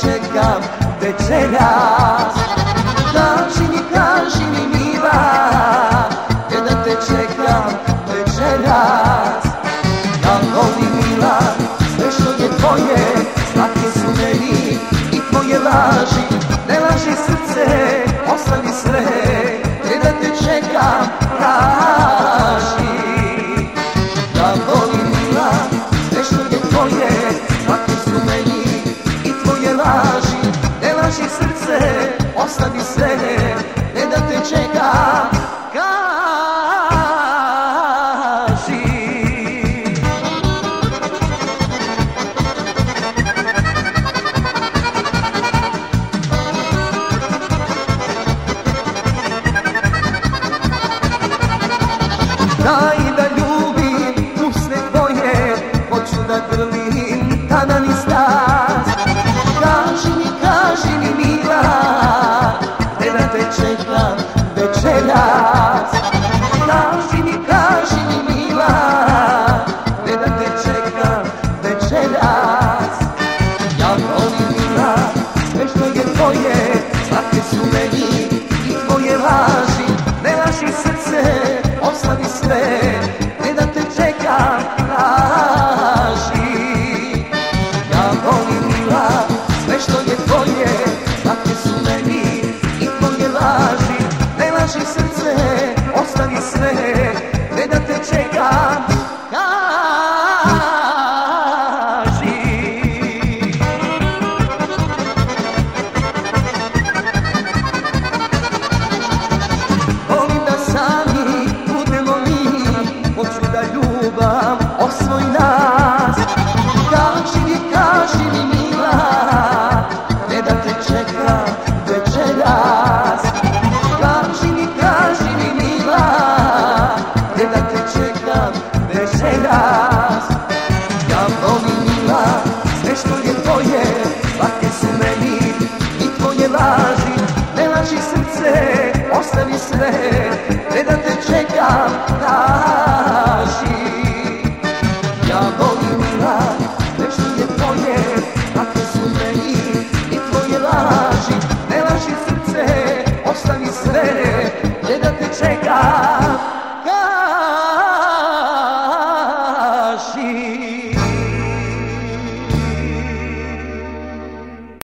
čekam večeras. Kaži mi, kaži mi mila Gde da te čekam večeras. Ja volim mila sve što je tvoje Slatke su meni i tvoje laži Znaj da ljubim u tvoje Hoću da grlim tada ni stas. Kaži mi, kaži mi mila Ne da te čekam večeras Kaži mi, kaži mi mila Ne da te čekam večeras Ja volim mila sve što je tvoje Slatke su meni Maria. laži, ne laži srce, ostavi sve, ne da te čekam, da.